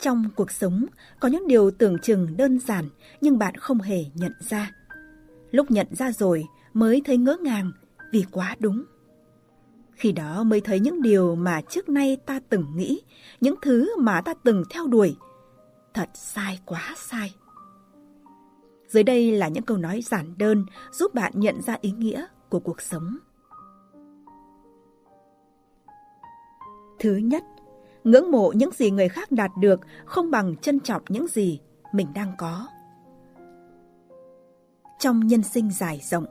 Trong cuộc sống, có những điều tưởng chừng đơn giản nhưng bạn không hề nhận ra. Lúc nhận ra rồi mới thấy ngỡ ngàng vì quá đúng. Khi đó mới thấy những điều mà trước nay ta từng nghĩ, những thứ mà ta từng theo đuổi. Thật sai quá sai. Dưới đây là những câu nói giản đơn giúp bạn nhận ra ý nghĩa của cuộc sống. Thứ nhất, ngưỡng mộ những gì người khác đạt được không bằng trân trọng những gì mình đang có. Trong nhân sinh dài rộng,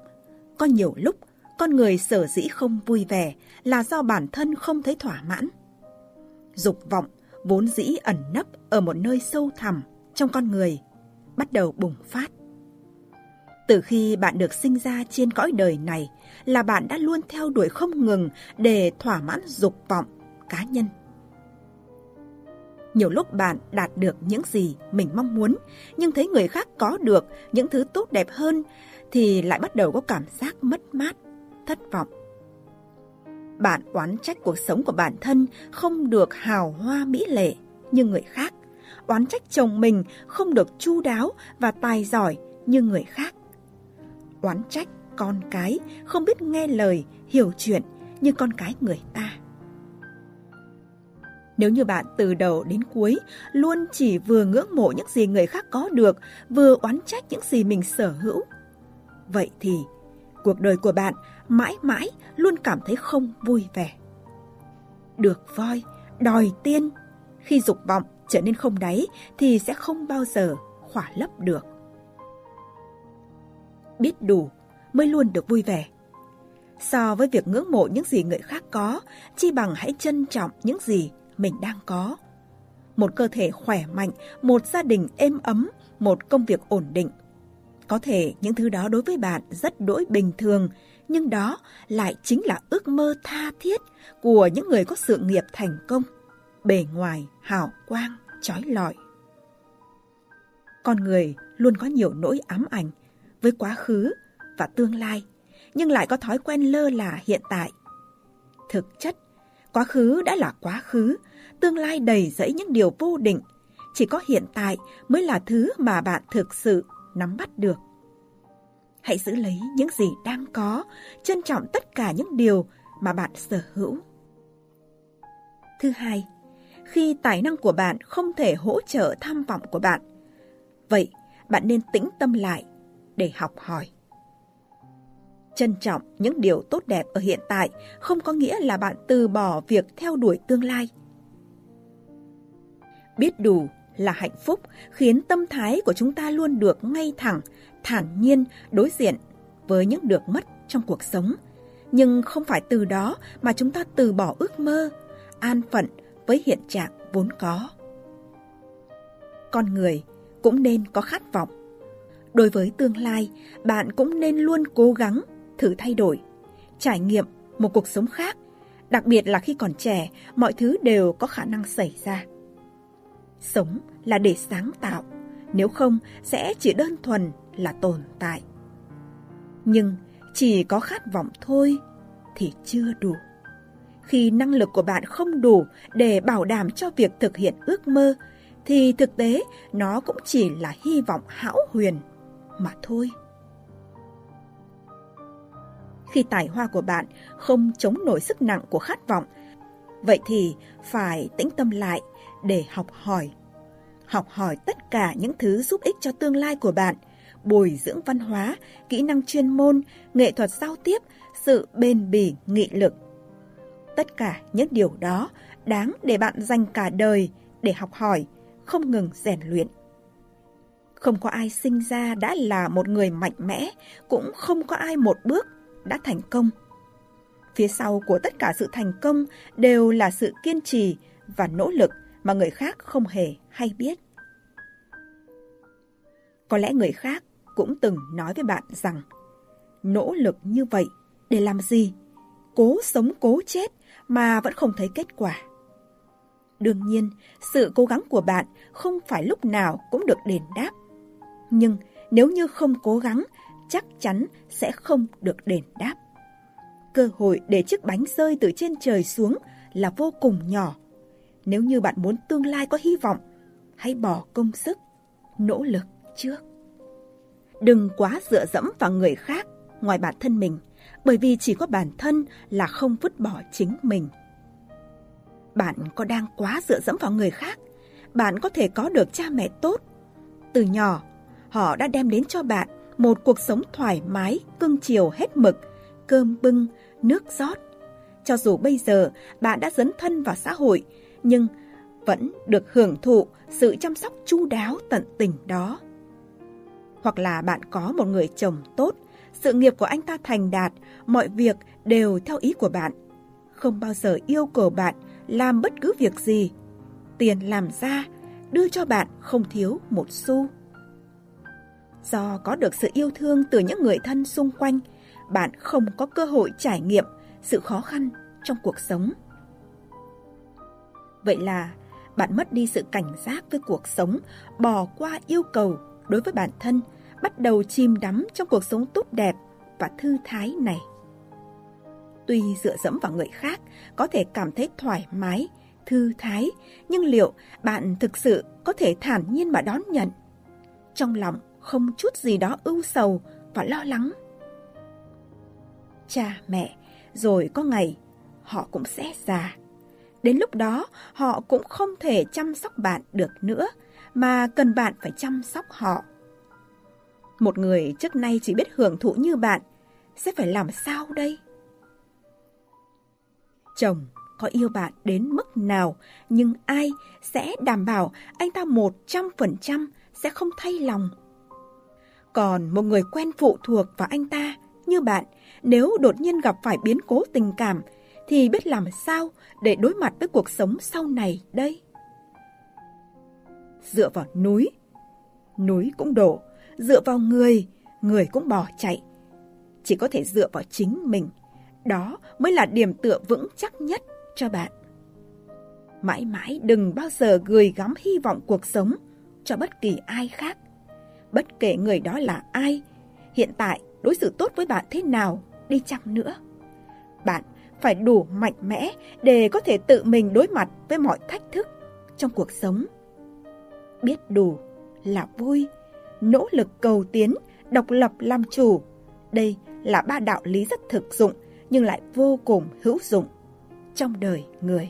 có nhiều lúc con người sở dĩ không vui vẻ là do bản thân không thấy thỏa mãn. Dục vọng vốn dĩ ẩn nấp ở một nơi sâu thẳm trong con người bắt đầu bùng phát. Từ khi bạn được sinh ra trên cõi đời này là bạn đã luôn theo đuổi không ngừng để thỏa mãn dục vọng cá nhân. Nhiều lúc bạn đạt được những gì mình mong muốn, nhưng thấy người khác có được những thứ tốt đẹp hơn thì lại bắt đầu có cảm giác mất mát, thất vọng. Bạn oán trách cuộc sống của bản thân không được hào hoa mỹ lệ như người khác, oán trách chồng mình không được chu đáo và tài giỏi như người khác. Oán trách con cái không biết nghe lời, hiểu chuyện như con cái người ta. Nếu như bạn từ đầu đến cuối luôn chỉ vừa ngưỡng mộ những gì người khác có được, vừa oán trách những gì mình sở hữu, vậy thì cuộc đời của bạn mãi mãi luôn cảm thấy không vui vẻ. Được voi, đòi tiên, khi dục vọng trở nên không đáy thì sẽ không bao giờ khỏa lấp được. Biết đủ mới luôn được vui vẻ. So với việc ngưỡng mộ những gì người khác có, chi bằng hãy trân trọng những gì mình đang có. Một cơ thể khỏe mạnh, một gia đình êm ấm, một công việc ổn định. Có thể những thứ đó đối với bạn rất đỗi bình thường, nhưng đó lại chính là ước mơ tha thiết của những người có sự nghiệp thành công, bề ngoài hào quang, trói lọi. Con người luôn có nhiều nỗi ám ảnh với quá khứ và tương lai, nhưng lại có thói quen lơ là hiện tại. Thực chất, quá khứ đã là quá khứ, tương lai đầy rẫy những điều vô định. Chỉ có hiện tại mới là thứ mà bạn thực sự nắm bắt được. Hãy giữ lấy những gì đang có, trân trọng tất cả những điều mà bạn sở hữu. Thứ hai, khi tài năng của bạn không thể hỗ trợ tham vọng của bạn, vậy bạn nên tĩnh tâm lại để học hỏi. Trân trọng những điều tốt đẹp ở hiện tại không có nghĩa là bạn từ bỏ việc theo đuổi tương lai. Biết đủ là hạnh phúc khiến tâm thái của chúng ta luôn được ngay thẳng, thản nhiên đối diện với những được mất trong cuộc sống. Nhưng không phải từ đó mà chúng ta từ bỏ ước mơ, an phận với hiện trạng vốn có. Con người cũng nên có khát vọng. Đối với tương lai, bạn cũng nên luôn cố gắng thử thay đổi, trải nghiệm một cuộc sống khác, đặc biệt là khi còn trẻ, mọi thứ đều có khả năng xảy ra. Sống là để sáng tạo, nếu không sẽ chỉ đơn thuần là tồn tại. Nhưng chỉ có khát vọng thôi thì chưa đủ. Khi năng lực của bạn không đủ để bảo đảm cho việc thực hiện ước mơ, thì thực tế nó cũng chỉ là hy vọng hão huyền mà thôi. Khi tài hoa của bạn không chống nổi sức nặng của khát vọng, vậy thì phải tĩnh tâm lại để học hỏi. Học hỏi tất cả những thứ giúp ích cho tương lai của bạn, bồi dưỡng văn hóa, kỹ năng chuyên môn, nghệ thuật giao tiếp, sự bền bỉ, nghị lực. Tất cả những điều đó đáng để bạn dành cả đời để học hỏi, không ngừng rèn luyện. Không có ai sinh ra đã là một người mạnh mẽ, cũng không có ai một bước đã thành công. Phía sau của tất cả sự thành công đều là sự kiên trì và nỗ lực mà người khác không hề hay biết. Có lẽ người khác cũng từng nói với bạn rằng nỗ lực như vậy để làm gì? Cố sống cố chết mà vẫn không thấy kết quả. Đương nhiên, sự cố gắng của bạn không phải lúc nào cũng được đền đáp. Nhưng nếu như không cố gắng, chắc chắn sẽ không được đền đáp. Cơ hội để chiếc bánh rơi từ trên trời xuống là vô cùng nhỏ nếu như bạn muốn tương lai có hy vọng, hãy bỏ công sức, nỗ lực trước. Đừng quá dựa dẫm vào người khác ngoài bản thân mình, bởi vì chỉ có bản thân là không vứt bỏ chính mình. Bạn có đang quá dựa dẫm vào người khác, bạn có thể có được cha mẹ tốt. Từ nhỏ, họ đã đem đến cho bạn một cuộc sống thoải mái, cưng chiều hết mực, cơm bưng, nước rót. Cho dù bây giờ bạn đã dấn thân vào xã hội, nhưng vẫn được hưởng thụ sự chăm sóc chu đáo tận tình đó. Hoặc là bạn có một người chồng tốt, sự nghiệp của anh ta thành đạt, mọi việc đều theo ý của bạn. Không bao giờ yêu cầu bạn làm bất cứ việc gì. Tiền làm ra, đưa cho bạn không thiếu một xu. Do có được sự yêu thương từ những người thân xung quanh, bạn không có cơ hội trải nghiệm sự khó khăn trong cuộc sống. Vậy là bạn mất đi sự cảnh giác với cuộc sống, bỏ qua yêu cầu đối với bản thân, bắt đầu chìm đắm trong cuộc sống tốt đẹp và thư thái này. Tuy dựa dẫm vào người khác có thể cảm thấy thoải mái, thư thái, nhưng liệu bạn thực sự có thể thản nhiên mà đón nhận? Trong lòng không chút gì đó ưu sầu và lo lắng. Cha mẹ, rồi có ngày họ cũng sẽ già. Đến lúc đó, họ cũng không thể chăm sóc bạn được nữa, mà cần bạn phải chăm sóc họ. Một người trước nay chỉ biết hưởng thụ như bạn, sẽ phải làm sao đây? Chồng có yêu bạn đến mức nào, nhưng ai sẽ đảm bảo anh ta một trăm phần trăm sẽ không thay lòng. Còn một người quen phụ thuộc vào anh ta như bạn, nếu đột nhiên gặp phải biến cố tình cảm, thì biết làm sao để đối mặt với cuộc sống sau này đây? Dựa vào núi, núi cũng đổ, dựa vào người, người cũng bỏ chạy. Chỉ có thể dựa vào chính mình, đó mới là điểm tựa vững chắc nhất cho bạn. Mãi mãi đừng bao giờ gửi gắm hy vọng cuộc sống cho bất kỳ ai khác. Bất kể người đó là ai, hiện tại đối xử tốt với bạn thế nào đi chăng nữa. Bạn phải đủ mạnh mẽ để có thể tự mình đối mặt với mọi thách thức trong cuộc sống. Biết đủ là vui, nỗ lực cầu tiến, độc lập làm chủ. Đây là ba đạo lý rất thực dụng nhưng lại vô cùng hữu dụng trong đời người.